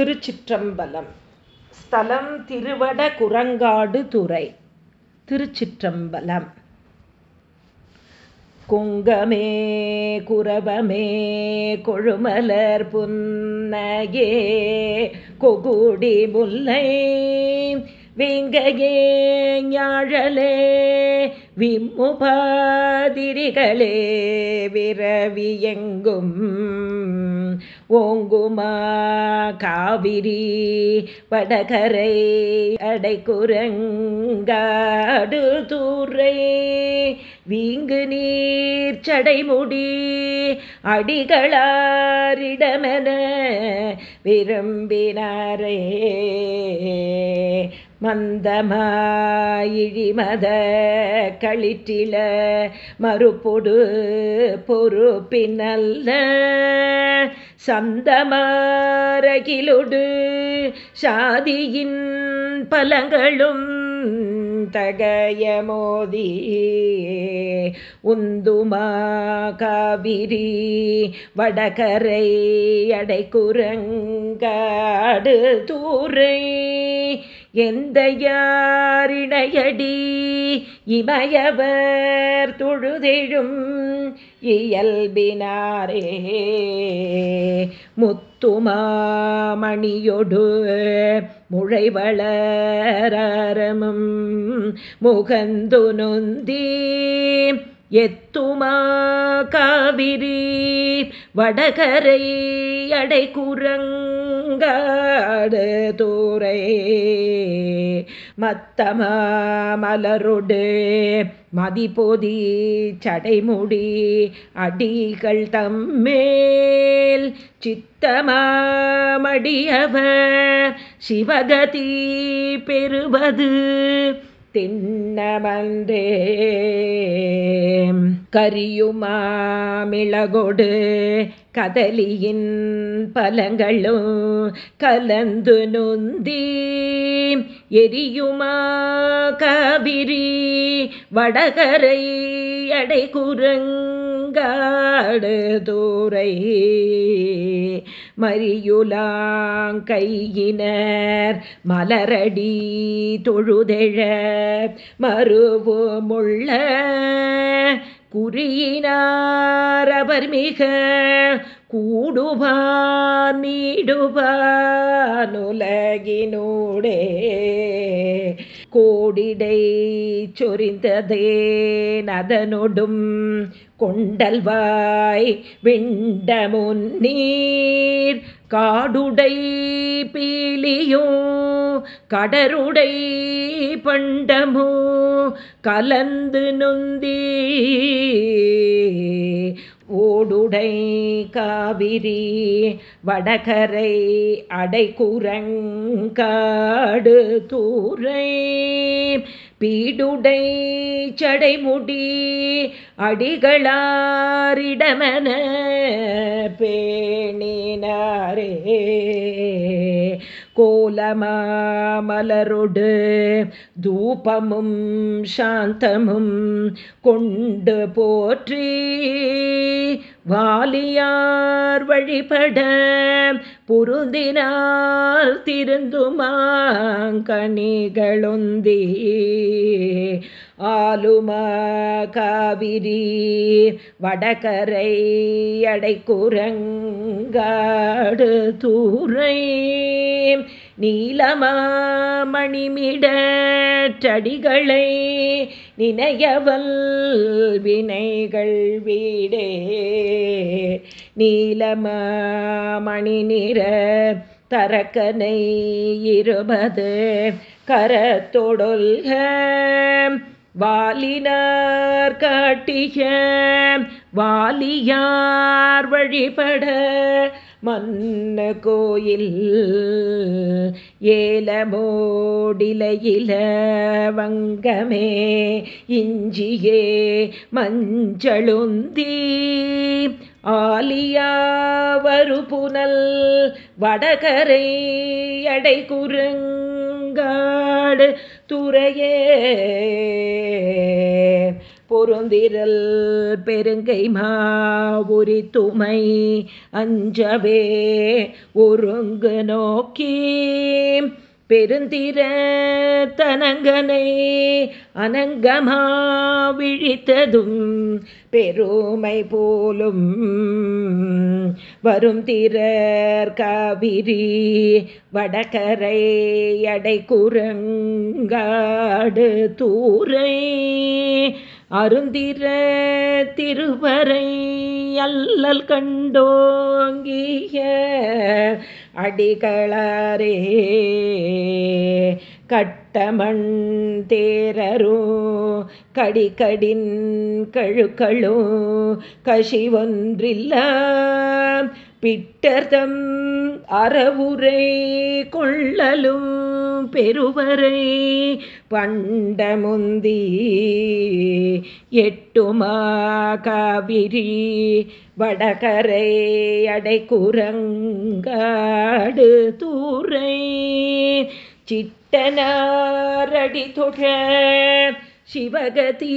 திருச்சிற்றம்பலம். ஸ்தலம் திருவட குரங்காடு துறை. திருச்சிற்றம்பலம். குங்கமே குரவமே கொழுமலர் புன்னையே கொகுடி முல்லை விங்கையே ஞாழலே விம்முபாதிரிகளே விரவியெங்கும் ஓங்குமா காவிரி வடகரை அடைக்குரங்காடு தூரை வீங்கு நீர் சடைமுடி அடிகளாரிடமென விரும்பினாரே. மந்தமாயிழிமத களிற்றில மறுபொடு பொறுப்பினல்ல. சந்தமாரகிலொடு சாதியின் பலங்களும் தகயமோதி உந்துமா காவிரி வடகரை அடைக்குரங்காடு தூரை எந்த யாரிணையடி? இமயவர் தொழுதெழும் இயல்பினாரே. முத்துமாமணியொடு முழைவளரமும் முகந்து நொந்தி எத்துமா காவிரி வடகரை அடைக்குரங்காடு தூரை மத்தம மலருடு மதிபொதி சடைமுடி அடிகள் தம்மேல். சித்தமாமடியவர் சிவகதி பெறுவது திண்ணமன்றே கரியுமாமிளகொடு கதலியின் பலங்களும் கலந்து நொந்தி. எரியுமா காவிரி வடகரை அடைகுரங்காடு தூரை மரியுலாங்கையினர் மலரடி தொழுதெழ மறுவுமுள்ள குறியினார் அவர் மிக கூடுவார் நீடுவானுலகினூடே கோடிடை சொரிந்ததே நதனொடும் கொண்டல்வாய் விண்டமுன் நீர் காடுடை பீலியும் கடருடை பண்டமோ கலந்து நொந்தீ ஓடுடை காவிரி வடகரை அடைக்குரங்காடு தூரை பீடுடை சடைமுடி அடிகளாரிடமன பேணினாரே. கோலமாமலரொடு தூபமும் சாந்தமும் கொண்டு போற்றி. வாலியார் வழிபட பொருந்தினார் திருந்துமாங்கணிகளொந்தி ஆலுமா காவிரி வடகரை அடைக்குரங் அடைக்குரங்காடு தூரை நீலமாமணிமிடடிகளை நினையவல் வினைகள் வீடே. நீலமாமணி நிற தரக்கனை இருபது கரத்தொடொல்க வாலினார் காட்டிய வாலியார் வழிபட மன்ன கோயில் ஏலமோடிலையில வங்கமே இஞ்சியே மஞ்சளுந்தி. ஆலியாவரு புனல் வடகரை அடை குருங் அடைகுரங்காடு துறையே. பொருந்திரல் பெருங்கை மாவுரி துமை அஞ்சவே. ஒருங்கு நோக்கி பெருந்திர தனங்கனை அனங்கமா விழித்ததும் பெருமை போலும் வரும் திரர் காவிரி வடகரை அடை குரங்காடு தூரை அருந்திர திருவரை அல்லல் கண்டோங்கிய அடிகளரே. கட்டமண் தேரரோ கடிகடின் கழுக்களோ கசிவொன்றில்ல. பிட்டர்தம் அறவுரை கொள்ளலும் பெருவரை பண்டமுந்தி எட்டுமா காவிரி வடகரை அடைக்குரங்காடு தூரை சிட்டனாரடி தொழ சிவகதி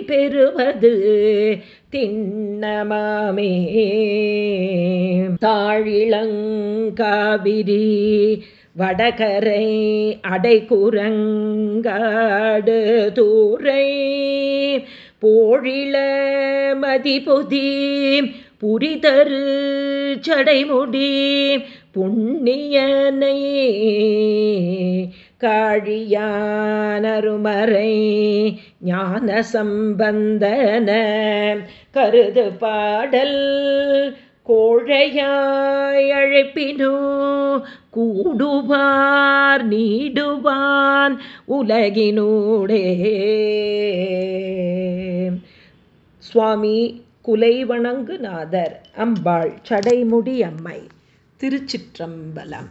பெறுவது திண்ணமாமே. தாழிளங்காவிரி வடகரை அடைகுரங்காடு தூரை போழிள மதிபொதி புரிதரு சடைமுடி புண்ணியனை காழியானருமறை ஞான சம்பந்தன கருது பாடல் கோழையாய் அழைப்பினோ கூடுவார் நீடுவான் உலகினூடே. சுவாமி குலைவணங்குநாதர் அம்பாள் சடைமுடி அம்மை திருச்சிற்றம்பலம்.